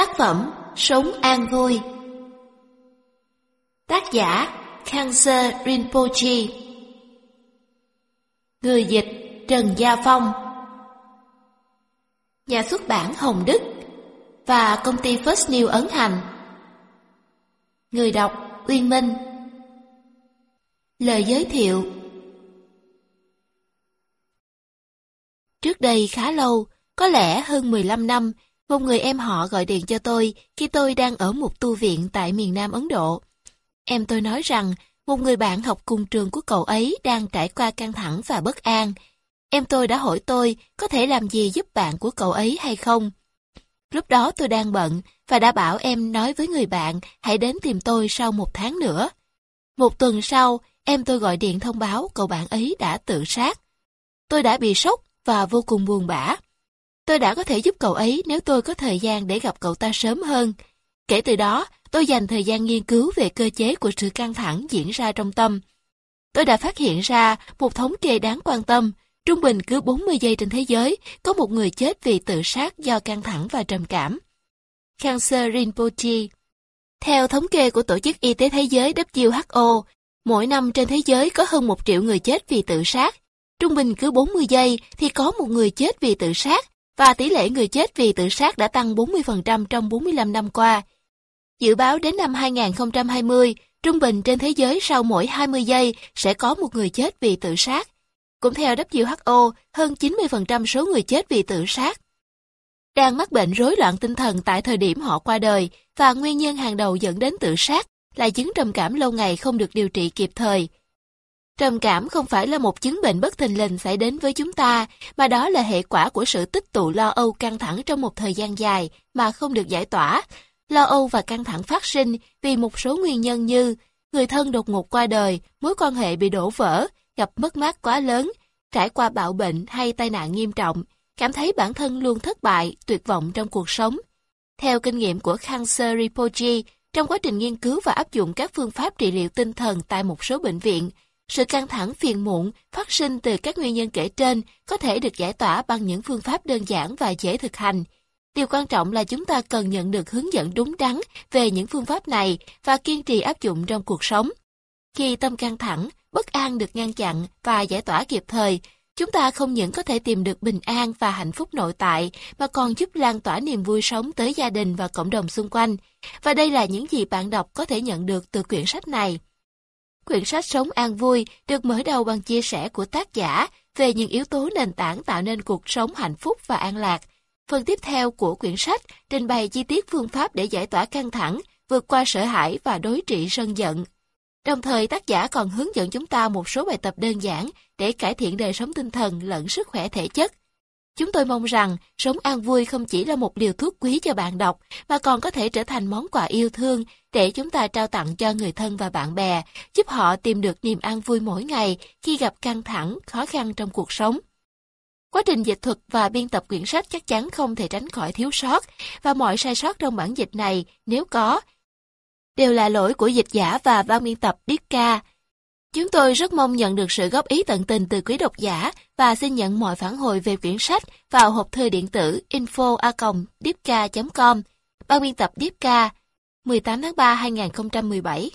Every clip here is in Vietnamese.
Tác phẩm Sống an vui. Tác giả Kangse Rinpoche. Người dịch Trần Gia Phong. Nhà xuất bản Hồng Đức Và công ty First New Ấn Hành. Người đọc Uyên Minh. Lời giới thiệu. Trước đây khá lâu, có lẽ hơn 15 năm, một người em họ gọi điện cho tôi khi tôi đang ở một tu viện tại miền Nam Ấn Độ. Em tôi nói rằng một người bạn học cùng trường của cậu ấy đang trải qua căng thẳng và bất an. Em tôi đã hỏi tôi có thể làm gì giúp bạn của cậu ấy hay không. Lúc đó tôi đang bận và đã bảo em nói với người bạn hãy đến tìm tôi sau một tháng nữa. Một tuần sau, em tôi gọi điện thông báo cậu bạn ấy đã tự sát. Tôi đã bị sốc và vô cùng buồn bã. Tôi đã có thể giúp cậu ấy nếu tôi có thời gian để gặp cậu ta sớm hơn. Kể từ đó, tôi dành thời gian nghiên cứu về cơ chế của sự căng thẳng diễn ra trong tâm. Tôi đã phát hiện ra một thống kê đáng quan tâm. Trung bình cứ 40 giây trên thế giới, có một người chết vì tự sát do căng thẳng và trầm cảm. Cancer Rinpoche Theo thống kê của Tổ chức Y tế Thế giới WHO, mỗi năm trên thế giới có hơn một triệu người chết vì tự sát. Trung bình cứ 40 giây thì có một người chết vì tự sát, và tỷ lệ người chết vì tự sát đã tăng 40% trong 45 năm qua. Dự báo đến năm 2020, trung bình trên thế giới sau mỗi 20 giây sẽ có một người chết vì tự sát. Cũng theo WHO, hơn 90% số người chết vì tự sát đang mắc bệnh rối loạn tinh thần tại thời điểm họ qua đời và nguyên nhân hàng đầu dẫn đến tự sát là chứng trầm cảm lâu ngày không được điều trị kịp thời. Trầm cảm không phải là một chứng bệnh bất thình lình xảy đến với chúng ta, mà đó là hệ quả của sự tích tụ lo âu căng thẳng trong một thời gian dài mà không được giải tỏa. Lo âu và căng thẳng phát sinh vì một số nguyên nhân như người thân đột ngột qua đời, mối quan hệ bị đổ vỡ, gặp mất mát quá lớn, trải qua bạo bệnh hay tai nạn nghiêm trọng, cảm thấy bản thân luôn thất bại, tuyệt vọng trong cuộc sống. Theo kinh nghiệm của Cancer Rinpoche, trong quá trình nghiên cứu và áp dụng các phương pháp trị liệu tinh thần tại một số bệnh viện, sự căng thẳng phiền muộn phát sinh từ các nguyên nhân kể trên có thể được giải tỏa bằng những phương pháp đơn giản và dễ thực hành. Điều quan trọng là chúng ta cần nhận được hướng dẫn đúng đắn về những phương pháp này và kiên trì áp dụng trong cuộc sống. Khi tâm căng thẳng, bất an được ngăn chặn và giải tỏa kịp thời, chúng ta không những có thể tìm được bình an và hạnh phúc nội tại, mà còn giúp lan tỏa niềm vui sống tới gia đình và cộng đồng xung quanh. Và đây là những gì bạn đọc có thể nhận được từ quyển sách này. Quyển sách Sống an vui được mở đầu bằng chia sẻ của tác giả về những yếu tố nền tảng tạo nên cuộc sống hạnh phúc và an lạc. Phần tiếp theo của quyển sách trình bày chi tiết phương pháp để giải tỏa căng thẳng, vượt qua sợ hãi và đối trị sân giận. Đồng thời tác giả còn hướng dẫn chúng ta một số bài tập đơn giản để cải thiện đời sống tinh thần lẫn sức khỏe thể chất. Chúng tôi mong rằng sống an vui không chỉ là một liều thuốc quý cho bạn đọc, mà còn có thể trở thành món quà yêu thương để chúng ta trao tặng cho người thân và bạn bè, giúp họ tìm được niềm an vui mỗi ngày khi gặp căng thẳng, khó khăn trong cuộc sống. Quá trình dịch thuật và biên tập quyển sách chắc chắn không thể tránh khỏi thiếu sót, và mọi sai sót trong bản dịch này, nếu có, đều là lỗi của dịch giả và ban biên tập Dipka. Chúng tôi rất mong nhận được sự góp ý tận tình từ quý độc giả và xin nhận mọi phản hồi về quyển sách vào hộp thư điện tử info.dipka.com Ban biên tập Dipka 18 tháng 3 2017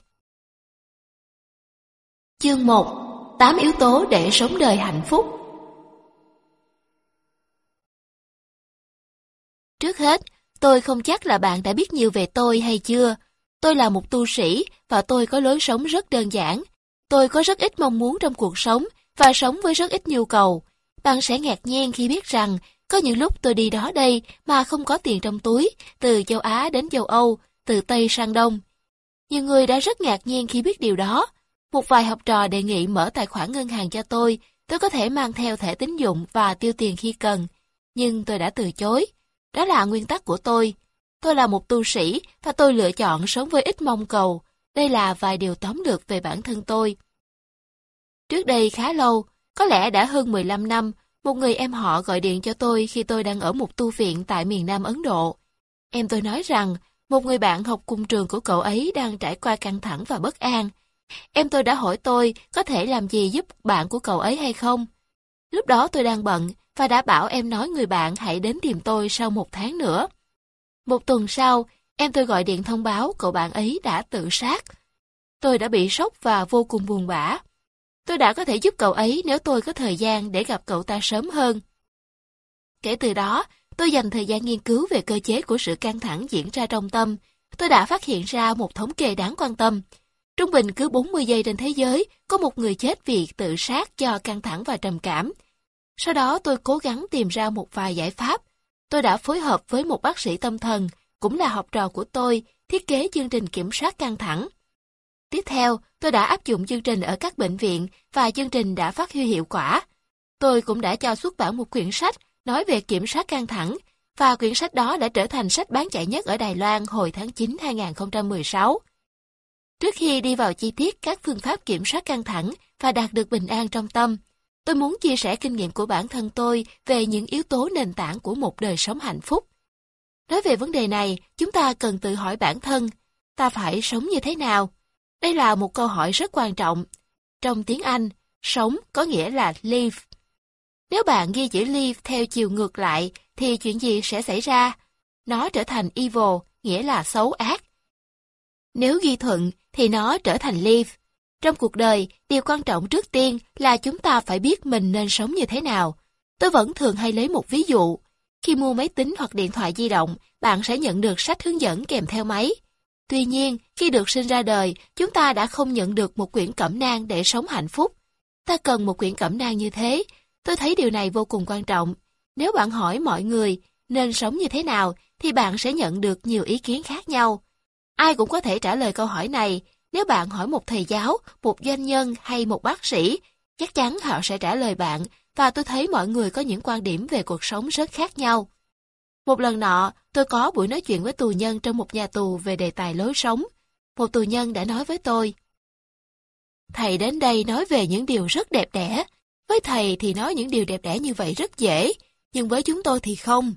Chương 1 8 yếu tố để sống đời hạnh phúc Trước hết, tôi không chắc là bạn đã biết nhiều về tôi hay chưa. Tôi là một tu sĩ và tôi có lối sống rất đơn giản. Tôi có rất ít mong muốn trong cuộc sống và sống với rất ít nhu cầu. Bạn sẽ ngạc nhiên khi biết rằng có những lúc tôi đi đó đây mà không có tiền trong túi, từ châu Á đến châu Âu, từ Tây sang Đông. Nhiều người đã rất ngạc nhiên khi biết điều đó. Một vài học trò đề nghị mở tài khoản ngân hàng cho tôi, tôi có thể mang theo thẻ tín dụng và tiêu tiền khi cần. Nhưng tôi đã từ chối. Đó là nguyên tắc của tôi. Tôi là một tu sĩ và tôi lựa chọn sống với ít mong cầu. Đây là vài điều tóm được về bản thân tôi. Trước đây khá lâu, có lẽ đã hơn 15 năm, một người em họ gọi điện cho tôi khi tôi đang ở một tu viện tại miền Nam Ấn Độ. Em tôi nói rằng một người bạn học cùng trường của cậu ấy đang trải qua căng thẳng và bất an. Em tôi đã hỏi tôi có thể làm gì giúp bạn của cậu ấy hay không. Lúc đó tôi đang bận và đã bảo em nói người bạn hãy đến tìm tôi sau một tháng nữa. Một tuần sau, em tôi gọi điện thông báo cậu bạn ấy đã tự sát. Tôi đã bị sốc và vô cùng buồn bã. Tôi đã có thể giúp cậu ấy nếu tôi có thời gian để gặp cậu ta sớm hơn. Kể từ đó, tôi dành thời gian nghiên cứu về cơ chế của sự căng thẳng diễn ra trong tâm. Tôi đã phát hiện ra một thống kê đáng quan tâm. Trung bình cứ 40 giây trên thế giới, có một người chết vì tự sát do căng thẳng và trầm cảm. Sau đó tôi cố gắng tìm ra một vài giải pháp. Tôi đã phối hợp với một bác sĩ tâm thần, cũng là học trò của tôi, thiết kế chương trình kiểm soát căng thẳng. Tiếp theo, tôi đã áp dụng chương trình ở các bệnh viện và chương trình đã phát huy hiệu quả. Tôi cũng đã cho xuất bản một quyển sách nói về kiểm soát căng thẳng và quyển sách đó đã trở thành sách bán chạy nhất ở Đài Loan hồi tháng 9 2016. Trước khi đi vào chi tiết các phương pháp kiểm soát căng thẳng và đạt được bình an trong tâm, tôi muốn chia sẻ kinh nghiệm của bản thân tôi về những yếu tố nền tảng của một đời sống hạnh phúc. Nói về vấn đề này, chúng ta cần tự hỏi bản thân, ta phải sống như thế nào? Đây là một câu hỏi rất quan trọng. Trong tiếng Anh, sống có nghĩa là live. Nếu bạn ghi chữ live theo chiều ngược lại, thì chuyện gì sẽ xảy ra? Nó trở thành evil, nghĩa là xấu ác. Nếu ghi thuận, thì nó trở thành live. Trong cuộc đời, điều quan trọng trước tiên là chúng ta phải biết mình nên sống như thế nào. Tôi vẫn thường hay lấy một ví dụ. Khi mua máy tính hoặc điện thoại di động, bạn sẽ nhận được sách hướng dẫn kèm theo máy. Tuy nhiên, khi được sinh ra đời, chúng ta đã không nhận được một quyển cẩm nang để sống hạnh phúc. Ta cần một quyển cẩm nang như thế. Tôi thấy điều này vô cùng quan trọng. Nếu bạn hỏi mọi người nên sống như thế nào, thì bạn sẽ nhận được nhiều ý kiến khác nhau. Ai cũng có thể trả lời câu hỏi này. Nếu bạn hỏi một thầy giáo, một doanh nhân hay một bác sĩ, chắc chắn họ sẽ trả lời bạn, và tôi thấy mọi người có những quan điểm về cuộc sống rất khác nhau. Một lần nọ, tôi có buổi nói chuyện với tù nhân trong một nhà tù về đề tài lối sống. Một tù nhân đã nói với tôi. Thầy đến đây nói về những điều rất đẹp đẽ. Với thầy thì nói những điều đẹp đẽ như vậy rất dễ, nhưng với chúng tôi thì không.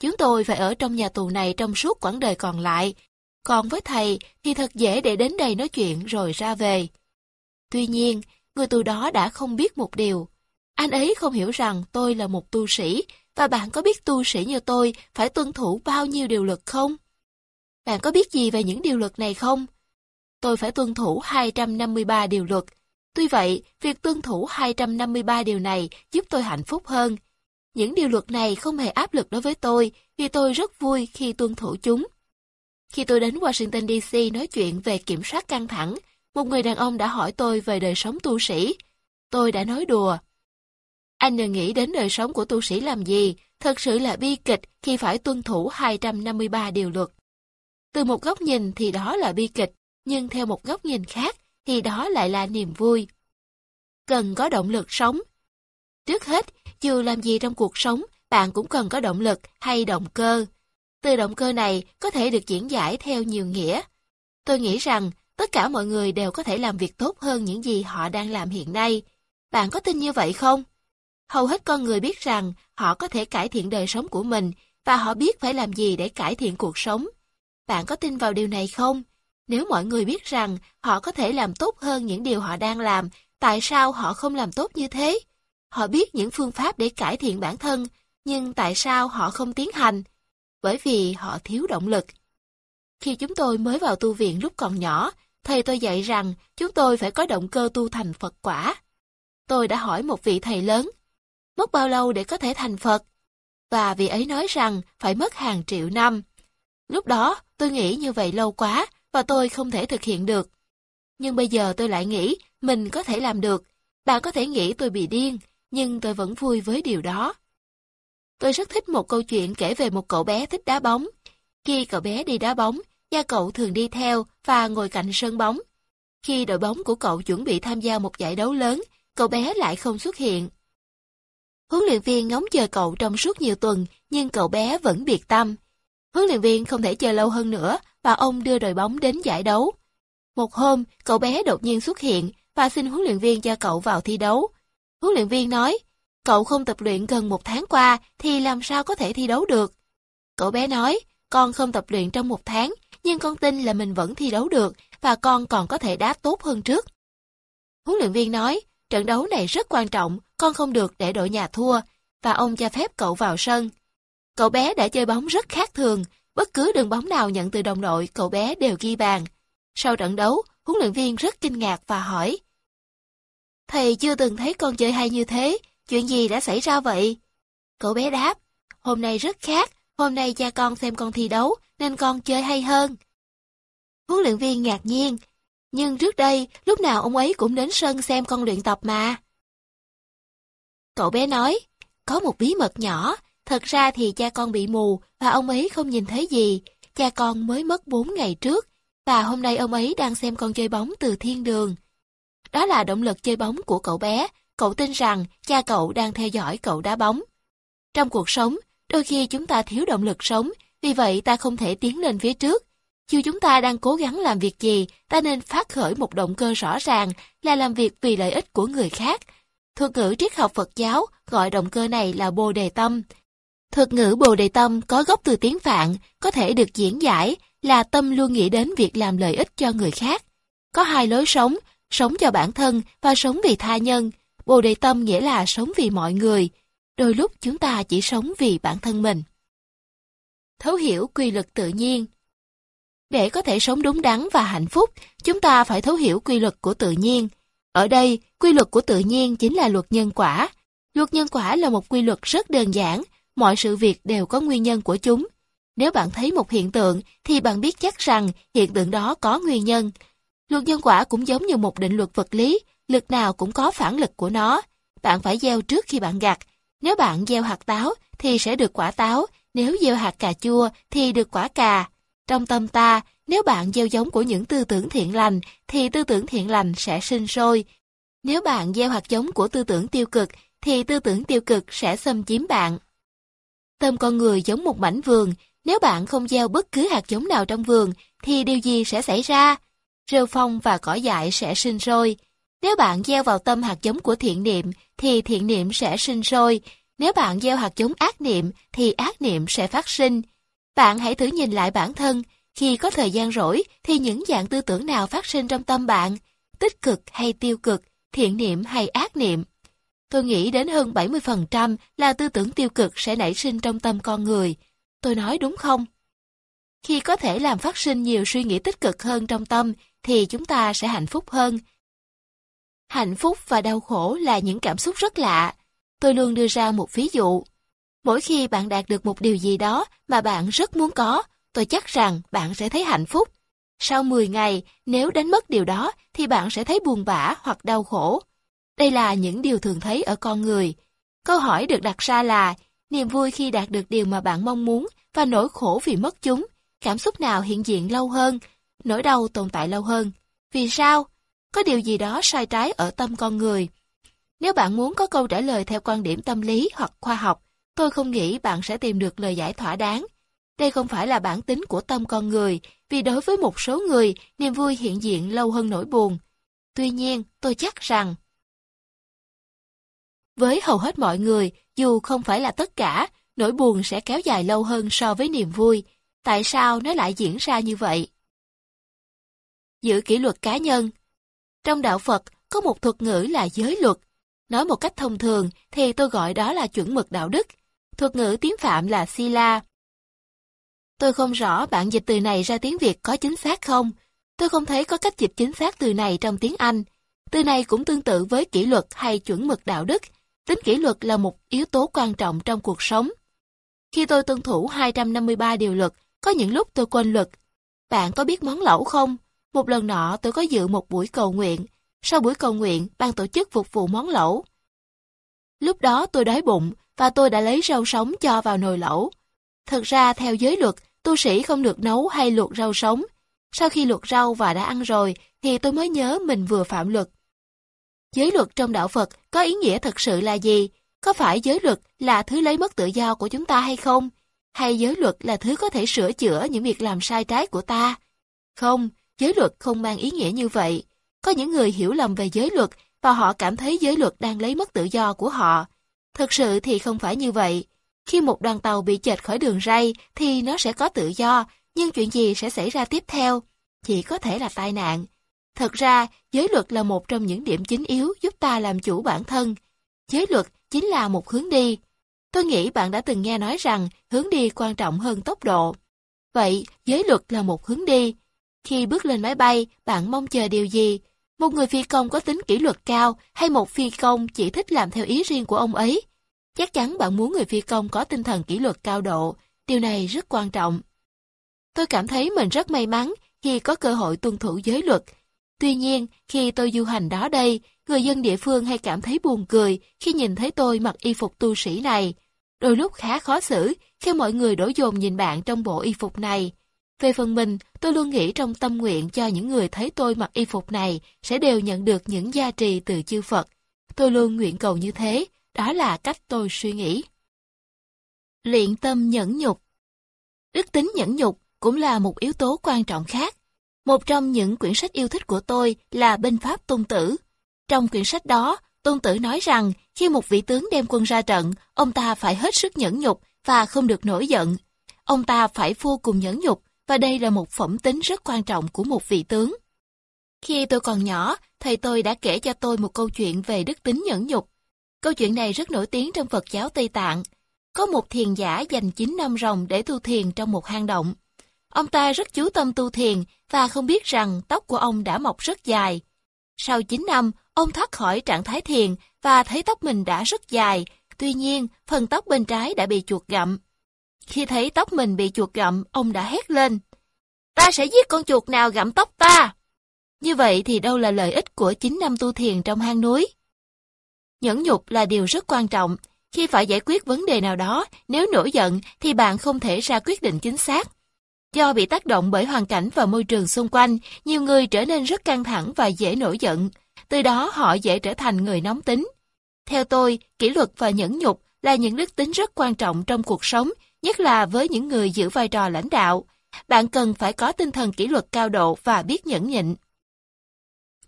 Chúng tôi phải ở trong nhà tù này trong suốt quãng đời còn lại, còn với thầy thì thật dễ để đến đây nói chuyện rồi ra về. Tuy nhiên, người tù đó đã không biết một điều. Anh ấy không hiểu rằng tôi là một tu sĩ và bạn có biết tu sĩ như tôi phải tuân thủ bao nhiêu điều luật không? Bạn có biết gì về những điều luật này không? Tôi phải tuân thủ 253 điều luật. Tuy vậy, việc tuân thủ 253 điều này giúp tôi hạnh phúc hơn. Những điều luật này không hề áp lực đối với tôi vì tôi rất vui khi tuân thủ chúng. Khi tôi đến Washington DC nói chuyện về kiểm soát căng thẳng, một người đàn ông đã hỏi tôi về đời sống tu sĩ. Tôi đã nói đùa, anh đừng nghĩ đến đời sống của tu sĩ làm gì, thật sự là bi kịch khi phải tuân thủ 253 điều luật. Từ một góc nhìn thì đó là bi kịch, nhưng theo một góc nhìn khác thì đó lại là niềm vui. Cần có động lực sống. Trước hết, dù làm gì trong cuộc sống, bạn cũng cần có động lực hay động cơ. Từ động cơ này có thể được diễn giải theo nhiều nghĩa. Tôi nghĩ rằng tất cả mọi người đều có thể làm việc tốt hơn những gì họ đang làm hiện nay. Bạn có tin như vậy không? Hầu hết con người biết rằng họ có thể cải thiện đời sống của mình và họ biết phải làm gì để cải thiện cuộc sống. Bạn có tin vào điều này không? Nếu mọi người biết rằng họ có thể làm tốt hơn những điều họ đang làm, tại sao họ không làm tốt như thế? Họ biết những phương pháp để cải thiện bản thân, nhưng tại sao họ không tiến hành? Bởi vì họ thiếu động lực. Khi chúng tôi mới vào tu viện lúc còn nhỏ, thầy tôi dạy rằng chúng tôi phải có động cơ tu thành Phật quả. Tôi đã hỏi một vị thầy lớn, mất bao lâu để có thể thành Phật? Và vị ấy nói rằng phải mất hàng triệu năm. Lúc đó, tôi nghĩ như vậy lâu quá và tôi không thể thực hiện được. Nhưng bây giờ tôi lại nghĩ mình có thể làm được. Bạn có thể nghĩ tôi bị điên, nhưng tôi vẫn vui với điều đó. Tôi rất thích một câu chuyện kể về một cậu bé thích đá bóng. Khi cậu bé đi đá bóng, cha cậu thường đi theo và ngồi cạnh sân bóng. Khi đội bóng của cậu chuẩn bị tham gia một giải đấu lớn, cậu bé lại không xuất hiện. Huấn luyện viên ngóng chờ cậu trong suốt nhiều tuần, nhưng cậu bé vẫn biệt tâm. Huấn luyện viên không thể chờ lâu hơn nữa và ông đưa đội bóng đến giải đấu. Một hôm, cậu bé đột nhiên xuất hiện và xin huấn luyện viên cho cậu vào thi đấu. Huấn luyện viên nói, cậu không tập luyện gần một tháng qua thì làm sao có thể thi đấu được. Cậu bé nói, con không tập luyện trong một tháng, nhưng con tin là mình vẫn thi đấu được và con còn có thể đá tốt hơn trước. Huấn luyện viên nói, trận đấu này rất quan trọng, con không được để đội nhà thua, và ông cho phép cậu vào sân. Cậu bé đã chơi bóng rất khác thường, bất cứ đường bóng nào nhận từ đồng đội, cậu bé đều ghi bàn. Sau trận đấu, huấn luyện viên rất kinh ngạc và hỏi. Thầy chưa từng thấy con chơi hay như thế, chuyện gì đã xảy ra vậy? Cậu bé đáp, hôm nay rất khác, hôm nay cha con xem con thi đấu, nên con chơi hay hơn. Huấn luyện viên ngạc nhiên, nhưng trước đây, lúc nào ông ấy cũng đến sân xem con luyện tập mà. Cậu bé nói, có một bí mật nhỏ, thật ra thì cha con bị mù và ông ấy không nhìn thấy gì. Cha con mới mất 4 ngày trước và hôm nay ông ấy đang xem con chơi bóng từ thiên đường. Đó là động lực chơi bóng của cậu bé, cậu tin rằng cha cậu đang theo dõi cậu đá bóng. Trong cuộc sống, đôi khi chúng ta thiếu động lực sống, vì vậy ta không thể tiến lên phía trước. Dù chúng ta đang cố gắng làm việc gì, ta nên phát khởi một động cơ rõ ràng là làm việc vì lợi ích của người khác. Thuật ngữ triết học Phật giáo gọi động cơ này là Bồ Đề Tâm. Thuật ngữ Bồ Đề Tâm có gốc từ tiếng Phạn, có thể được diễn giải là tâm luôn nghĩ đến việc làm lợi ích cho người khác. Có hai lối sống, sống cho bản thân và sống vì tha nhân. Bồ Đề Tâm nghĩa là sống vì mọi người. Đôi lúc chúng ta chỉ sống vì bản thân mình. Thấu hiểu quy luật tự nhiên Để có thể sống đúng đắn và hạnh phúc, chúng ta phải thấu hiểu quy luật của tự nhiên. Ở đây, quy luật của tự nhiên chính là luật nhân quả. Luật nhân quả là một quy luật rất đơn giản, mọi sự việc đều có nguyên nhân của chúng. Nếu bạn thấy một hiện tượng, thì bạn biết chắc rằng hiện tượng đó có nguyên nhân. Luật nhân quả cũng giống như một định luật vật lý, lực nào cũng có phản lực của nó. Bạn phải gieo trước khi bạn gặt. Nếu bạn gieo hạt táo, thì sẽ được quả táo. Nếu gieo hạt cà chua, thì được quả cà. Trong tâm ta, nếu bạn gieo giống của những tư tưởng thiện lành, thì tư tưởng thiện lành sẽ sinh sôi. Nếu bạn gieo hạt giống của tư tưởng tiêu cực, thì tư tưởng tiêu cực sẽ xâm chiếm bạn. Tâm con người giống một mảnh vườn, nếu bạn không gieo bất cứ hạt giống nào trong vườn, thì điều gì sẽ xảy ra? Rêu phong và cỏ dại sẽ sinh sôi. Nếu bạn gieo vào tâm hạt giống của thiện niệm, thì thiện niệm sẽ sinh sôi. Nếu bạn gieo hạt giống ác niệm, thì ác niệm sẽ phát sinh. Bạn hãy thử nhìn lại bản thân, khi có thời gian rỗi thì những dạng tư tưởng nào phát sinh trong tâm bạn, tích cực hay tiêu cực, thiện niệm hay ác niệm. Tôi nghĩ đến hơn 70% là tư tưởng tiêu cực sẽ nảy sinh trong tâm con người. Tôi nói đúng không? Khi có thể làm phát sinh nhiều suy nghĩ tích cực hơn trong tâm thì chúng ta sẽ hạnh phúc hơn. Hạnh phúc và đau khổ là những cảm xúc rất lạ. Tôi luôn đưa ra một ví dụ. Mỗi khi bạn đạt được một điều gì đó mà bạn rất muốn có, tôi chắc rằng bạn sẽ thấy hạnh phúc. Sau 10 ngày, nếu đánh mất điều đó thì bạn sẽ thấy buồn bã hoặc đau khổ. Đây là những điều thường thấy ở con người. Câu hỏi được đặt ra là niềm vui khi đạt được điều mà bạn mong muốn và nỗi khổ vì mất chúng, cảm xúc nào hiện diện lâu hơn, nỗi đau tồn tại lâu hơn. Vì sao? Có điều gì đó sai trái ở tâm con người. Nếu bạn muốn có câu trả lời theo quan điểm tâm lý hoặc khoa học, tôi không nghĩ bạn sẽ tìm được lời giải thỏa đáng. Đây không phải là bản tính của tâm con người, vì đối với một số người, niềm vui hiện diện lâu hơn nỗi buồn. Tuy nhiên, tôi chắc rằng với hầu hết mọi người, dù không phải là tất cả, nỗi buồn sẽ kéo dài lâu hơn so với niềm vui. Tại sao nó lại diễn ra như vậy? Giữ kỷ luật cá nhân Trong đạo Phật, có một thuật ngữ là giới luật. Nói một cách thông thường thì tôi gọi đó là chuẩn mực đạo đức. Thuật ngữ tiếng Phạm là Sila, Tôi không rõ bạn dịch từ này ra tiếng Việt có chính xác không. Tôi không thấy có cách dịch chính xác từ này trong tiếng Anh. Từ này cũng tương tự với kỷ luật hay chuẩn mực đạo đức. Tính kỷ luật là một yếu tố quan trọng trong cuộc sống. Khi tôi tuân thủ 253 điều luật, có những lúc tôi quên luật. Bạn có biết món lẩu không? Một lần nọ tôi có dự một buổi cầu nguyện. Sau buổi cầu nguyện, ban tổ chức phục vụ món lẩu. Lúc đó tôi đói bụng và tôi đã lấy rau sống cho vào nồi lẩu. Thật ra theo giới luật, tu sĩ không được nấu hay luộc rau sống. Sau khi luộc rau và đã ăn rồi, thì tôi mới nhớ mình vừa phạm luật. Giới luật trong đạo Phật có ý nghĩa thật sự là gì? Có phải giới luật là thứ lấy mất tự do của chúng ta hay không? Hay giới luật là thứ có thể sửa chữa những việc làm sai trái của ta? Không, giới luật không mang ý nghĩa như vậy. Có những người hiểu lầm về giới luật và họ cảm thấy giới luật đang lấy mất tự do của họ. Thực sự thì không phải như vậy. Khi một đoàn tàu bị chệch khỏi đường ray thì nó sẽ có tự do, nhưng chuyện gì sẽ xảy ra tiếp theo? Chỉ có thể là tai nạn. Thật ra, giới luật là một trong những điểm chính yếu giúp ta làm chủ bản thân. Giới luật chính là một hướng đi. Tôi nghĩ bạn đã từng nghe nói rằng hướng đi quan trọng hơn tốc độ. Vậy, giới luật là một hướng đi. Khi bước lên máy bay, bạn mong chờ điều gì? Một người phi công có tính kỷ luật cao hay một phi công chỉ thích làm theo ý riêng của ông ấy? Chắc chắn bạn muốn người phi công có tinh thần kỷ luật cao độ. Điều này rất quan trọng. Tôi cảm thấy mình rất may mắn khi có cơ hội tuân thủ giới luật. Tuy nhiên, khi tôi du hành đó đây, người dân địa phương hay cảm thấy buồn cười khi nhìn thấy tôi mặc y phục tu sĩ này. Đôi lúc khá khó xử khi mọi người đổ dồn nhìn bạn trong bộ y phục này. Về phần mình, tôi luôn nghĩ trong tâm nguyện cho những người thấy tôi mặc y phục này sẽ đều nhận được những gia trì từ chư Phật. Tôi luôn nguyện cầu như thế, đó là cách tôi suy nghĩ. Luyện tâm nhẫn nhục Đức tính nhẫn nhục cũng là một yếu tố quan trọng khác. Một trong những quyển sách yêu thích của tôi là Binh Pháp Tôn Tử. Trong quyển sách đó, Tôn Tử nói rằng khi một vị tướng đem quân ra trận, ông ta phải hết sức nhẫn nhục và không được nổi giận. Ông ta phải vô cùng nhẫn nhục và đây là một phẩm tính rất quan trọng của một vị tướng. Khi tôi còn nhỏ, thầy tôi đã kể cho tôi một câu chuyện về đức tính nhẫn nhục. Câu chuyện này rất nổi tiếng trong Phật giáo Tây Tạng. Có một thiền giả dành 9 năm ròng để tu thiền trong một hang động. Ông ta rất chú tâm tu thiền và không biết rằng tóc của ông đã mọc rất dài. Sau 9 năm, ông thoát khỏi trạng thái thiền và thấy tóc mình đã rất dài, tuy nhiên phần tóc bên trái đã bị chuột gặm. Khi thấy tóc mình bị chuột gặm, ông đã hét lên. Ta sẽ giết con chuột nào gặm tóc ta. Như vậy thì đâu là lợi ích của 9 năm tu thiền trong hang núi? Nhẫn nhục là điều rất quan trọng. Khi phải giải quyết vấn đề nào đó, nếu nổi giận thì bạn không thể ra quyết định chính xác. Do bị tác động bởi hoàn cảnh và môi trường xung quanh, nhiều người trở nên rất căng thẳng và dễ nổi giận. Từ đó họ dễ trở thành người nóng tính. Theo tôi, kỷ luật và nhẫn nhục là những đức tính rất quan trọng trong cuộc sống, nhất là với những người giữ vai trò lãnh đạo. Bạn cần phải có tinh thần kỷ luật cao độ và biết nhẫn nhịn.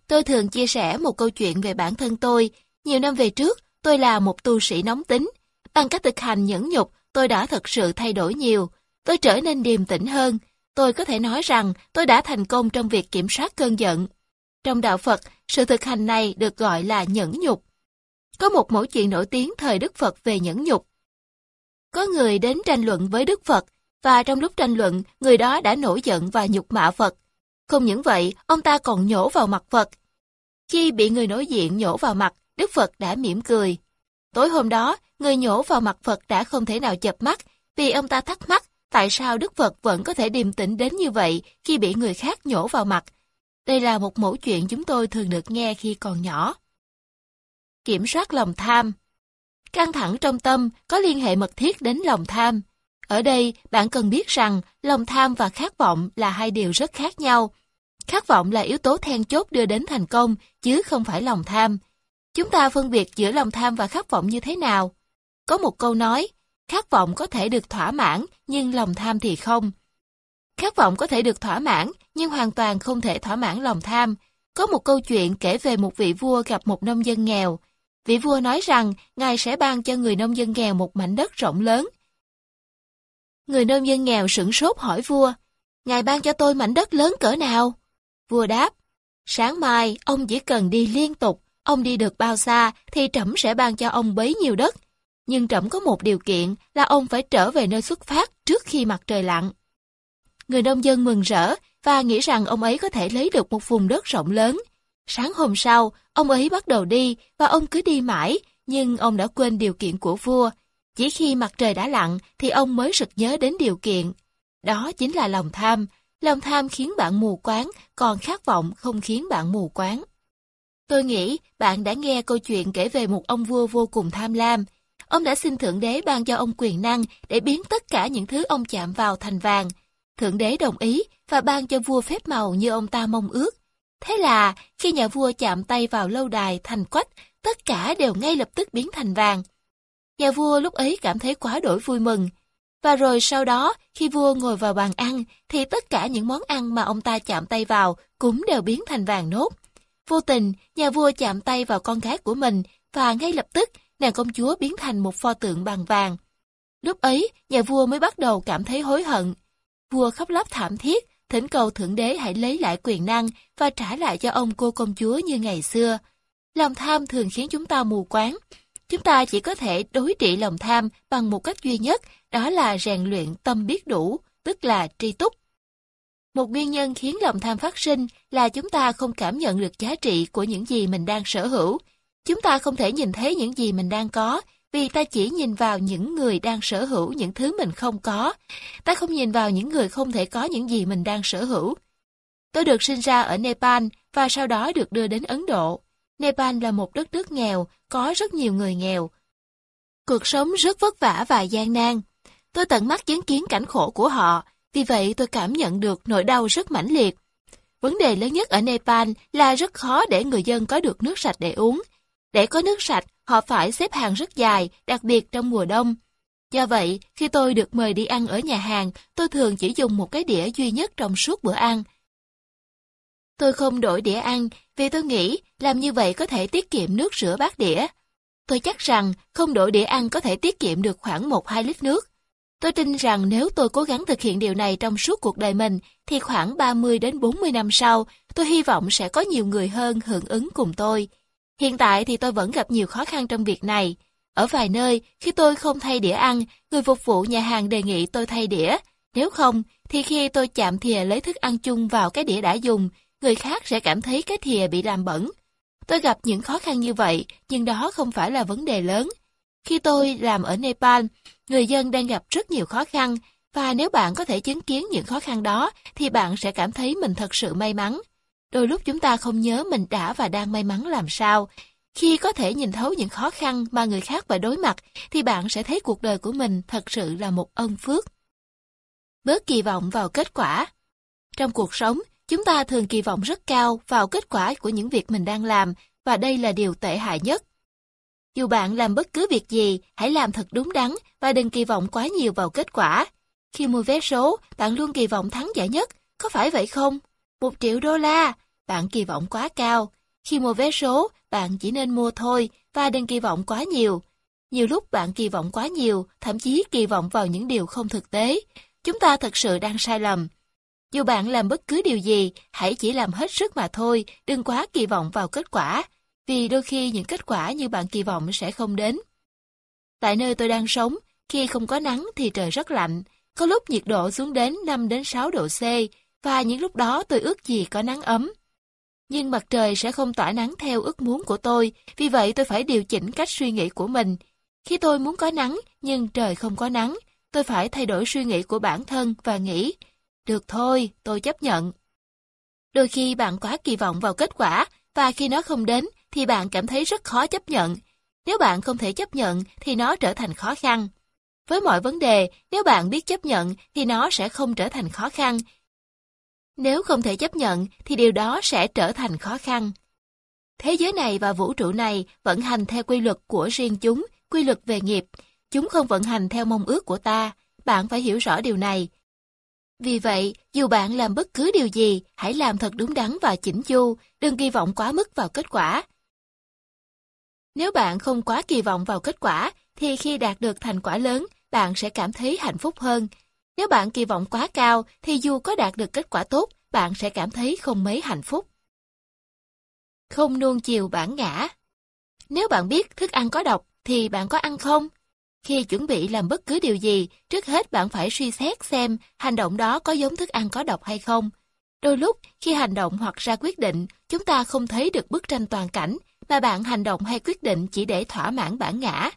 Tôi thường chia sẻ một câu chuyện về bản thân tôi. Nhiều năm về trước, tôi là một tu sĩ nóng tính. Bằng cách thực hành nhẫn nhục, tôi đã thật sự thay đổi nhiều. Tôi trở nên điềm tĩnh hơn. Tôi có thể nói rằng tôi đã thành công trong việc kiểm soát cơn giận. Trong đạo Phật, sự thực hành này được gọi là nhẫn nhục. Có một mẫu chuyện nổi tiếng thời Đức Phật về nhẫn nhục. Có người đến tranh luận với Đức Phật, và trong lúc tranh luận, người đó đã nổi giận và nhục mạ Phật. Không những vậy, ông ta còn nhổ vào mặt Phật. Khi bị người đối diện nhổ vào mặt, Đức Phật đã mỉm cười. Tối hôm đó, người nhổ vào mặt Phật đã không thể nào chập mắt, vì ông ta thắc mắc tại sao Đức Phật vẫn có thể điềm tĩnh đến như vậy khi bị người khác nhổ vào mặt. Đây là một mẫu chuyện chúng tôi thường được nghe khi còn nhỏ. Kiểm soát lòng tham Căng thẳng trong tâm có liên hệ mật thiết đến lòng tham. Ở đây, bạn cần biết rằng lòng tham và khát vọng là hai điều rất khác nhau. Khát vọng là yếu tố then chốt đưa đến thành công, chứ không phải lòng tham. Chúng ta phân biệt giữa lòng tham và khát vọng như thế nào? Có một câu nói, khát vọng có thể được thỏa mãn, nhưng lòng tham thì không. Khát vọng có thể được thỏa mãn, nhưng hoàn toàn không thể thỏa mãn lòng tham. Có một câu chuyện kể về một vị vua gặp một nông dân nghèo. Vị vua nói rằng ngài sẽ ban cho người nông dân nghèo một mảnh đất rộng lớn. Người nông dân nghèo sửng sốt hỏi vua, ngài ban cho tôi mảnh đất lớn cỡ nào? Vua đáp, sáng mai ông chỉ cần đi liên tục, ông đi được bao xa thì trẫm sẽ ban cho ông bấy nhiêu đất. Nhưng trẫm có một điều kiện là ông phải trở về nơi xuất phát trước khi mặt trời lặn. Người nông dân mừng rỡ và nghĩ rằng ông ấy có thể lấy được một vùng đất rộng lớn. Sáng hôm sau, ông ấy bắt đầu đi và ông cứ đi mãi, nhưng ông đã quên điều kiện của vua. Chỉ khi mặt trời đã lặn thì ông mới sực nhớ đến điều kiện. Đó chính là lòng tham. Lòng tham khiến bạn mù quáng, còn khát vọng không khiến bạn mù quáng. Tôi nghĩ bạn đã nghe câu chuyện kể về một ông vua vô cùng tham lam. Ông đã xin Thượng Đế ban cho ông quyền năng để biến tất cả những thứ ông chạm vào thành vàng. Thượng Đế đồng ý và ban cho vua phép màu như ông ta mong ước. Thế là, khi nhà vua chạm tay vào lâu đài thành quách, tất cả đều ngay lập tức biến thành vàng. Nhà vua lúc ấy cảm thấy quá đổi vui mừng. Và rồi sau đó, khi vua ngồi vào bàn ăn, thì tất cả những món ăn mà ông ta chạm tay vào cũng đều biến thành vàng nốt. Vô tình, nhà vua chạm tay vào con gái của mình và ngay lập tức, nàng công chúa biến thành một pho tượng bằng vàng. Lúc ấy, nhà vua mới bắt đầu cảm thấy hối hận. Vua khóc lóc thảm thiết, thỉnh cầu Thượng Đế hãy lấy lại quyền năng và trả lại cho ông cô công chúa như ngày xưa. Lòng tham thường khiến chúng ta mù quáng. Chúng ta chỉ có thể đối trị lòng tham bằng một cách duy nhất, đó là rèn luyện tâm biết đủ, tức là tri túc. Một nguyên nhân khiến lòng tham phát sinh là chúng ta không cảm nhận được giá trị của những gì mình đang sở hữu. Chúng ta không thể nhìn thấy những gì mình đang có, vì ta chỉ nhìn vào những người đang sở hữu những thứ mình không có. Ta không nhìn vào những người không thể có những gì mình đang sở hữu. Tôi được sinh ra ở Nepal và sau đó được đưa đến Ấn Độ. Nepal là một đất nước nghèo, có rất nhiều người nghèo. Cuộc sống rất vất vả và gian nan. Tôi tận mắt chứng kiến cảnh khổ của họ, vì vậy tôi cảm nhận được nỗi đau rất mãnh liệt. Vấn đề lớn nhất ở Nepal là rất khó để người dân có được nước sạch để uống. Để có nước sạch, họ phải xếp hàng rất dài, đặc biệt trong mùa đông. Do vậy, khi tôi được mời đi ăn ở nhà hàng, tôi thường chỉ dùng một cái đĩa duy nhất trong suốt bữa ăn. Tôi không đổi đĩa ăn vì tôi nghĩ làm như vậy có thể tiết kiệm nước rửa bát đĩa. Tôi chắc rằng không đổi đĩa ăn có thể tiết kiệm được khoảng 1-2 lít nước. Tôi tin rằng nếu tôi cố gắng thực hiện điều này trong suốt cuộc đời mình, thì khoảng 30 đến 40 năm sau, tôi hy vọng sẽ có nhiều người hơn hưởng ứng cùng tôi. Hiện tại thì tôi vẫn gặp nhiều khó khăn trong việc này. Ở vài nơi, khi tôi không thay đĩa ăn, người phục vụ nhà hàng đề nghị tôi thay đĩa. Nếu không, thì khi tôi chạm thìa lấy thức ăn chung vào cái đĩa đã dùng, người khác sẽ cảm thấy cái thìa bị làm bẩn. Tôi gặp những khó khăn như vậy, nhưng đó không phải là vấn đề lớn. Khi tôi làm ở Nepal, người dân đang gặp rất nhiều khó khăn, và nếu bạn có thể chứng kiến những khó khăn đó, thì bạn sẽ cảm thấy mình thật sự may mắn. Đôi lúc chúng ta không nhớ mình đã và đang may mắn làm sao. Khi có thể nhìn thấu những khó khăn mà người khác phải đối mặt, thì bạn sẽ thấy cuộc đời của mình thật sự là một ân phước. Bớt kỳ vọng vào kết quả Trong cuộc sống, chúng ta thường kỳ vọng rất cao vào kết quả của những việc mình đang làm, và đây là điều tệ hại nhất. Dù bạn làm bất cứ việc gì, hãy làm thật đúng đắn và đừng kỳ vọng quá nhiều vào kết quả. Khi mua vé số, bạn luôn kỳ vọng thắng giải nhất, có phải vậy không? Một triệu đô la, bạn kỳ vọng quá cao. Khi mua vé số, bạn chỉ nên mua thôi và đừng kỳ vọng quá nhiều. Nhiều lúc bạn kỳ vọng quá nhiều, thậm chí kỳ vọng vào những điều không thực tế. Chúng ta thật sự đang sai lầm. Dù bạn làm bất cứ điều gì, hãy chỉ làm hết sức mà thôi, đừng quá kỳ vọng vào kết quả vì đôi khi những kết quả như bạn kỳ vọng sẽ không đến. Tại nơi tôi đang sống, khi không có nắng thì trời rất lạnh, có lúc nhiệt độ xuống đến 5 đến 6 độ C, và những lúc đó tôi ước gì có nắng ấm. Nhưng mặt trời sẽ không tỏa nắng theo ước muốn của tôi, vì vậy tôi phải điều chỉnh cách suy nghĩ của mình. Khi tôi muốn có nắng, nhưng trời không có nắng, tôi phải thay đổi suy nghĩ của bản thân và nghĩ, được thôi, tôi chấp nhận. Đôi khi bạn quá kỳ vọng vào kết quả, và khi nó không đến, thì bạn cảm thấy rất khó chấp nhận. Nếu bạn không thể chấp nhận thì nó trở thành khó khăn. Với mọi vấn đề, nếu bạn biết chấp nhận thì nó sẽ không trở thành khó khăn. Nếu không thể chấp nhận thì điều đó sẽ trở thành khó khăn. Thế giới này và vũ trụ này vận hành theo quy luật của riêng chúng, quy luật về nghiệp. Chúng không vận hành theo mong ước của ta. Bạn phải hiểu rõ điều này. Vì vậy, dù bạn làm bất cứ điều gì, hãy làm thật đúng đắn và chỉnh chu, đừng kỳ vọng quá mức vào kết quả. Nếu bạn không quá kỳ vọng vào kết quả, thì khi đạt được thành quả lớn, bạn sẽ cảm thấy hạnh phúc hơn. Nếu bạn kỳ vọng quá cao, thì dù có đạt được kết quả tốt, bạn sẽ cảm thấy không mấy hạnh phúc. Không nuông chiều bản ngã Nếu bạn biết thức ăn có độc, thì bạn có ăn không? Khi chuẩn bị làm bất cứ điều gì, trước hết bạn phải suy xét xem hành động đó có giống thức ăn có độc hay không. Đôi lúc, khi hành động hoặc ra quyết định, chúng ta không thấy được bức tranh toàn cảnh mà bạn hành động hay quyết định chỉ để thỏa mãn bản ngã.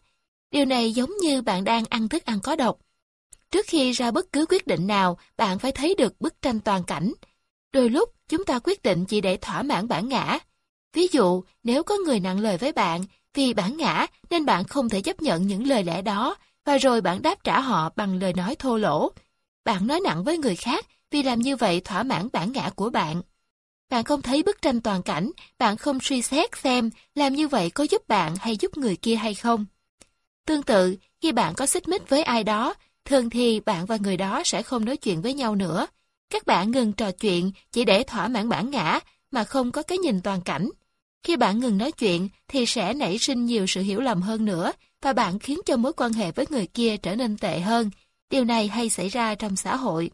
Điều này giống như bạn đang ăn thức ăn có độc. Trước khi ra bất cứ quyết định nào, bạn phải thấy được bức tranh toàn cảnh. Đôi lúc, chúng ta quyết định chỉ để thỏa mãn bản ngã. Ví dụ, nếu có người nặng lời với bạn, vì bản ngã nên bạn không thể chấp nhận những lời lẽ đó, và rồi bạn đáp trả họ bằng lời nói thô lỗ. Bạn nói nặng với người khác vì làm như vậy thỏa mãn bản ngã của bạn. Bạn không thấy bức tranh toàn cảnh, bạn không suy xét xem làm như vậy có giúp bạn hay giúp người kia hay không. Tương tự, khi bạn có xích mích với ai đó, thường thì bạn và người đó sẽ không nói chuyện với nhau nữa. Các bạn ngừng trò chuyện chỉ để thỏa mãn bản ngã mà không có cái nhìn toàn cảnh. Khi bạn ngừng nói chuyện thì sẽ nảy sinh nhiều sự hiểu lầm hơn nữa và bạn khiến cho mối quan hệ với người kia trở nên tệ hơn. Điều này hay xảy ra trong xã hội.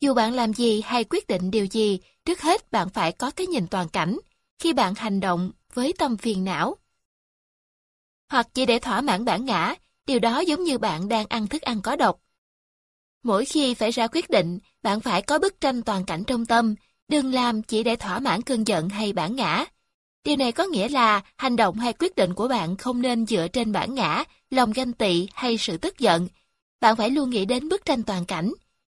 Dù bạn làm gì hay quyết định điều gì, trước hết bạn phải có cái nhìn toàn cảnh khi bạn hành động với tâm phiền não. Hoặc chỉ để thỏa mãn bản ngã, điều đó giống như bạn đang ăn thức ăn có độc. Mỗi khi phải ra quyết định, bạn phải có bức tranh toàn cảnh trong tâm, đừng làm chỉ để thỏa mãn cơn giận hay bản ngã. Điều này có nghĩa là hành động hay quyết định của bạn không nên dựa trên bản ngã, lòng ganh tị hay sự tức giận. Bạn phải luôn nghĩ đến bức tranh toàn cảnh.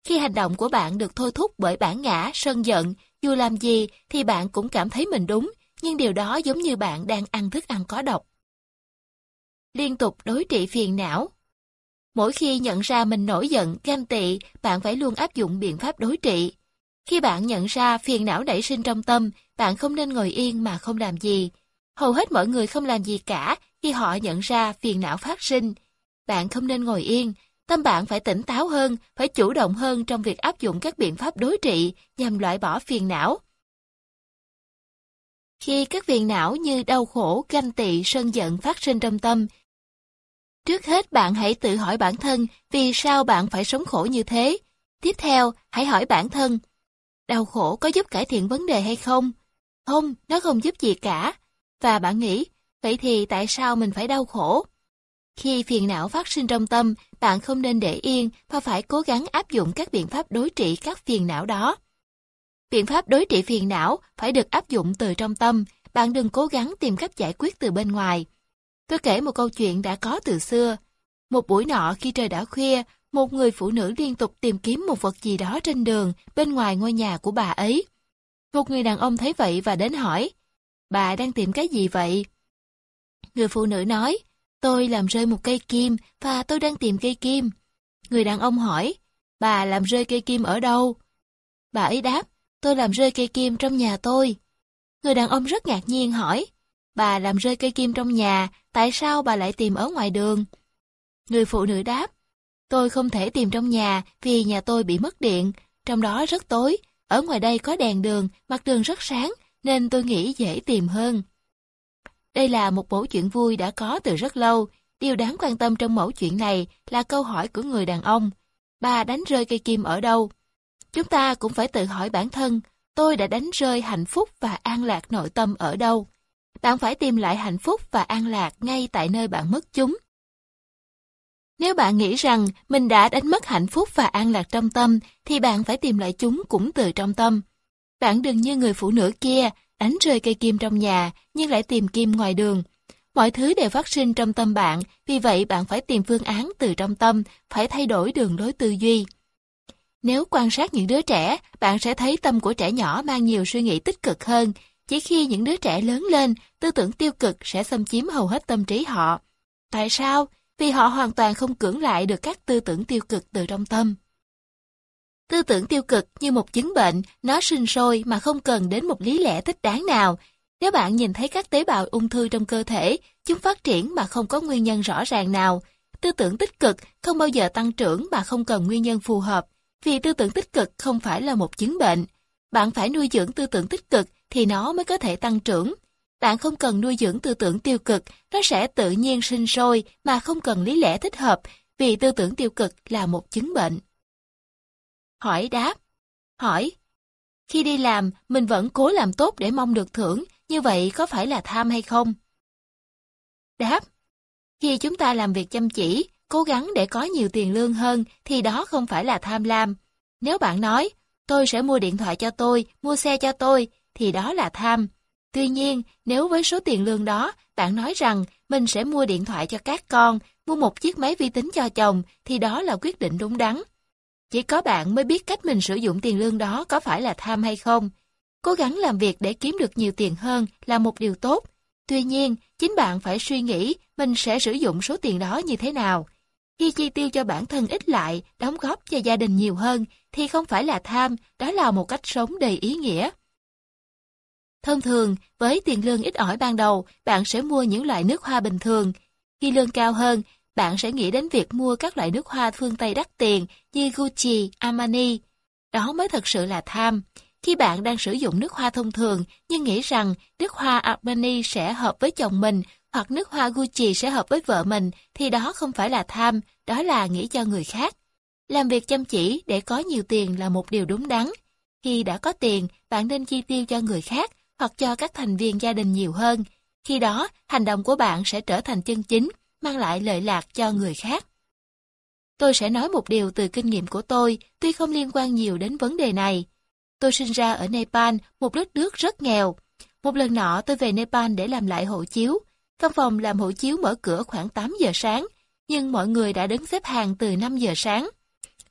Khi hành động của bạn được thôi thúc bởi bản ngã, sân giận, dù làm gì thì bạn cũng cảm thấy mình đúng, nhưng điều đó giống như bạn đang ăn thức ăn có độc. Liên tục đối trị phiền não Mỗi khi nhận ra mình nổi giận, ganh tị, bạn phải luôn áp dụng biện pháp đối trị. Khi bạn nhận ra phiền não nảy sinh trong tâm, bạn không nên ngồi yên mà không làm gì. Hầu hết mọi người không làm gì cả khi họ nhận ra phiền não phát sinh. Bạn không nên ngồi yên, tâm bạn phải tỉnh táo hơn, phải chủ động hơn trong việc áp dụng các biện pháp đối trị nhằm loại bỏ phiền não. Khi các phiền não như đau khổ, ganh tị, sân giận phát sinh trong tâm, trước hết bạn hãy tự hỏi bản thân vì sao bạn phải sống khổ như thế. Tiếp theo, hãy hỏi bản thân, đau khổ có giúp cải thiện vấn đề hay không? Không, nó không giúp gì cả. Và bạn nghĩ, vậy thì tại sao mình phải đau khổ? Khi phiền não phát sinh trong tâm, bạn không nên để yên và phải cố gắng áp dụng các biện pháp đối trị các phiền não đó. Biện pháp đối trị phiền não phải được áp dụng từ trong tâm, bạn đừng cố gắng tìm cách giải quyết từ bên ngoài. Tôi kể một câu chuyện đã có từ xưa. Một buổi nọ khi trời đã khuya, một người phụ nữ liên tục tìm kiếm một vật gì đó trên đường, bên ngoài ngôi nhà của bà ấy. Một người đàn ông thấy vậy và đến hỏi, bà đang tìm cái gì vậy? Người phụ nữ nói, tôi làm rơi một cây kim và tôi đang tìm cây kim. Người đàn ông hỏi, bà làm rơi cây kim ở đâu? Bà ấy đáp, tôi làm rơi cây kim trong nhà tôi. Người đàn ông rất ngạc nhiên hỏi, bà làm rơi cây kim trong nhà, tại sao bà lại tìm ở ngoài đường? Người phụ nữ đáp, tôi không thể tìm trong nhà vì nhà tôi bị mất điện, trong đó rất tối, ở ngoài đây có đèn đường, mặt đường rất sáng, nên tôi nghĩ dễ tìm hơn. Đây là một mẫu chuyện vui đã có từ rất lâu. Điều đáng quan tâm trong mẫu chuyện này là câu hỏi của người đàn ông. Bà đánh rơi cây kim ở đâu? Chúng ta cũng phải tự hỏi bản thân, tôi đã đánh rơi hạnh phúc và an lạc nội tâm ở đâu? Bạn phải tìm lại hạnh phúc và an lạc ngay tại nơi bạn mất chúng. Nếu bạn nghĩ rằng mình đã đánh mất hạnh phúc và an lạc trong tâm, thì bạn phải tìm lại chúng cũng từ trong tâm. Bạn đừng như người phụ nữ kia, đánh rơi cây kim trong nhà, nhưng lại tìm kim ngoài đường. Mọi thứ đều phát sinh trong tâm bạn, vì vậy bạn phải tìm phương án từ trong tâm, phải thay đổi đường lối tư duy. Nếu quan sát những đứa trẻ, bạn sẽ thấy tâm của trẻ nhỏ mang nhiều suy nghĩ tích cực hơn. Chỉ khi những đứa trẻ lớn lên, tư tưởng tiêu cực sẽ xâm chiếm hầu hết tâm trí họ. Tại sao? Vì họ hoàn toàn không cưỡng lại được các tư tưởng tiêu cực từ trong tâm. Tư tưởng tiêu cực như một chứng bệnh, nó sinh sôi mà không cần đến một lý lẽ thích đáng nào. Nếu bạn nhìn thấy các tế bào ung thư trong cơ thể, chúng phát triển mà không có nguyên nhân rõ ràng nào. Tư tưởng tích cực không bao giờ tăng trưởng mà không cần nguyên nhân phù hợp, vì tư tưởng tích cực không phải là một chứng bệnh. Bạn phải nuôi dưỡng tư tưởng tích cực thì nó mới có thể tăng trưởng. Bạn không cần nuôi dưỡng tư tưởng tiêu cực, nó sẽ tự nhiên sinh sôi mà không cần lý lẽ thích hợp, vì tư tưởng tiêu cực là một chứng bệnh. Hỏi đáp. Hỏi. Khi đi làm, mình vẫn cố làm tốt để mong được thưởng, như vậy có phải là tham hay không? Đáp. Khi chúng ta làm việc chăm chỉ, cố gắng để có nhiều tiền lương hơn, thì đó không phải là tham lam. Nếu bạn nói, tôi sẽ mua điện thoại cho tôi, mua xe cho tôi, thì đó là tham. Tuy nhiên, nếu với số tiền lương đó, bạn nói rằng mình sẽ mua điện thoại cho các con, mua một chiếc máy vi tính cho chồng, thì đó là quyết định đúng đắn. Chỉ có bạn mới biết cách mình sử dụng tiền lương đó có phải là tham hay không. Cố gắng làm việc để kiếm được nhiều tiền hơn là một điều tốt. Tuy nhiên, chính bạn phải suy nghĩ mình sẽ sử dụng số tiền đó như thế nào. Khi chi tiêu cho bản thân ít lại, đóng góp cho gia đình nhiều hơn, thì không phải là tham, đó là một cách sống đầy ý nghĩa. Thông thường, với tiền lương ít ỏi ban đầu, bạn sẽ mua những loại nước hoa bình thường. Khi lương cao hơn, bạn sẽ nghĩ đến việc mua các loại nước hoa phương Tây đắt tiền như Gucci, Armani. Đó mới thật sự là tham. Khi bạn đang sử dụng nước hoa thông thường nhưng nghĩ rằng nước hoa Armani sẽ hợp với chồng mình hoặc nước hoa Gucci sẽ hợp với vợ mình thì đó không phải là tham, đó là nghĩ cho người khác. Làm việc chăm chỉ để có nhiều tiền là một điều đúng đắn. Khi đã có tiền, bạn nên chi tiêu cho người khác hoặc cho các thành viên gia đình nhiều hơn. Khi đó, hành động của bạn sẽ trở thành chân chính mang lại lợi lạc cho người khác. Tôi sẽ nói một điều từ kinh nghiệm của tôi, tuy không liên quan nhiều đến vấn đề này. Tôi sinh ra ở Nepal, một đất nước rất nghèo. Một lần nọ tôi về Nepal để làm lại hộ chiếu. Căn phòng làm hộ chiếu mở cửa khoảng 8 giờ sáng, nhưng mọi người đã đứng xếp hàng từ 5 giờ sáng.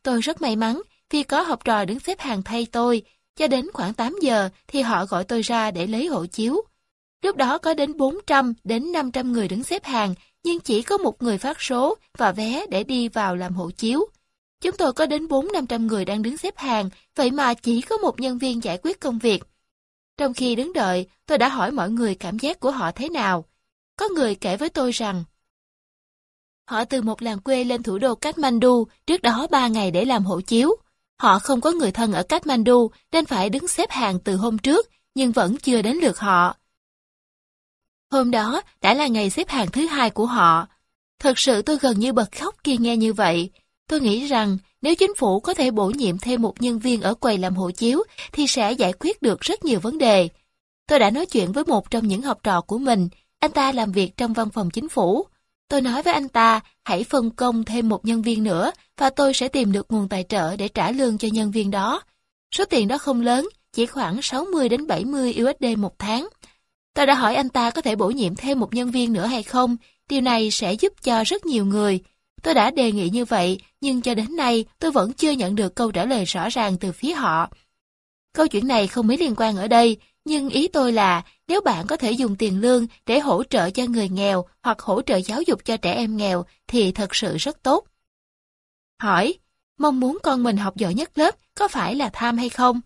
Tôi rất may mắn vì có học trò đứng xếp hàng thay tôi, cho đến khoảng 8 giờ thì họ gọi tôi ra để lấy hộ chiếu. Lúc đó có đến 400 đến 500 người đứng xếp hàng, nhưng chỉ có một người phát số và vé để đi vào làm hộ chiếu. Chúng tôi có đến 4-500 người đang đứng xếp hàng, vậy mà chỉ có một nhân viên giải quyết công việc. Trong khi đứng đợi, tôi đã hỏi mọi người cảm giác của họ thế nào. Có người kể với tôi rằng, họ từ một làng quê lên thủ đô Kathmandu trước đó 3 ngày để làm hộ chiếu. Họ không có người thân ở Kathmandu nên phải đứng xếp hàng từ hôm trước, nhưng vẫn chưa đến lượt họ. Hôm đó đã là ngày xếp hàng thứ hai của họ. Thật sự tôi gần như bật khóc khi nghe như vậy. Tôi nghĩ rằng nếu chính phủ có thể bổ nhiệm thêm một nhân viên ở quầy làm hộ chiếu thì sẽ giải quyết được rất nhiều vấn đề. Tôi đã nói chuyện với một trong những học trò của mình, anh ta làm việc trong văn phòng chính phủ. Tôi nói với anh ta hãy phân công thêm một nhân viên nữa và tôi sẽ tìm được nguồn tài trợ để trả lương cho nhân viên đó. Số tiền đó không lớn, chỉ khoảng 60 đến 70 USD một tháng. Tôi đã hỏi anh ta có thể bổ nhiệm thêm một nhân viên nữa hay không, điều này sẽ giúp cho rất nhiều người. Tôi đã đề nghị như vậy, nhưng cho đến nay tôi vẫn chưa nhận được câu trả lời rõ ràng từ phía họ. Câu chuyện này không mấy liên quan ở đây, nhưng ý tôi là nếu bạn có thể dùng tiền lương để hỗ trợ cho người nghèo hoặc hỗ trợ giáo dục cho trẻ em nghèo thì thật sự rất tốt. Hỏi, mong muốn con mình học giỏi nhất lớp có phải là tham hay không?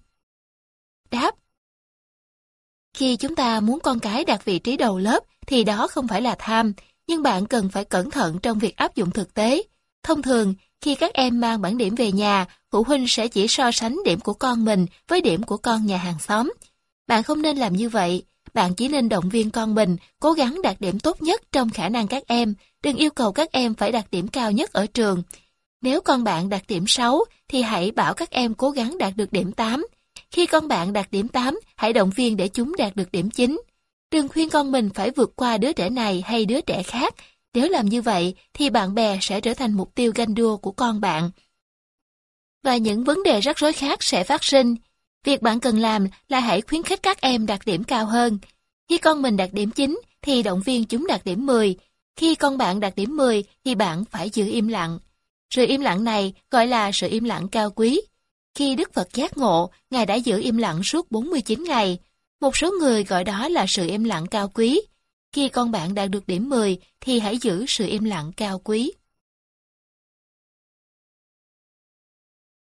Đáp, khi chúng ta muốn con cái đạt vị trí đầu lớp thì đó không phải là tham, nhưng bạn cần phải cẩn thận trong việc áp dụng thực tế. Thông thường, khi các em mang bản điểm về nhà, phụ huynh sẽ chỉ so sánh điểm của con mình với điểm của con nhà hàng xóm. Bạn không nên làm như vậy, bạn chỉ nên động viên con mình cố gắng đạt điểm tốt nhất trong khả năng các em, đừng yêu cầu các em phải đạt điểm cao nhất ở trường. Nếu con bạn đạt điểm 6 thì hãy bảo các em cố gắng đạt được điểm 8. Khi con bạn đạt điểm 8, hãy động viên để chúng đạt được điểm 9. Đừng khuyên con mình phải vượt qua đứa trẻ này hay đứa trẻ khác. Nếu làm như vậy, thì bạn bè sẽ trở thành mục tiêu ganh đua của con bạn. Và những vấn đề rắc rối khác sẽ phát sinh. Việc bạn cần làm là hãy khuyến khích các em đạt điểm cao hơn. Khi con mình đạt điểm 9, thì động viên chúng đạt điểm 10. Khi con bạn đạt điểm 10, thì bạn phải giữ im lặng. Sự im lặng này gọi là sự im lặng cao quý. Khi Đức Phật giác ngộ, Ngài đã giữ im lặng suốt 49 ngày. Một số người gọi đó là sự im lặng cao quý. Khi con bạn đạt được điểm 10 thì hãy giữ sự im lặng cao quý.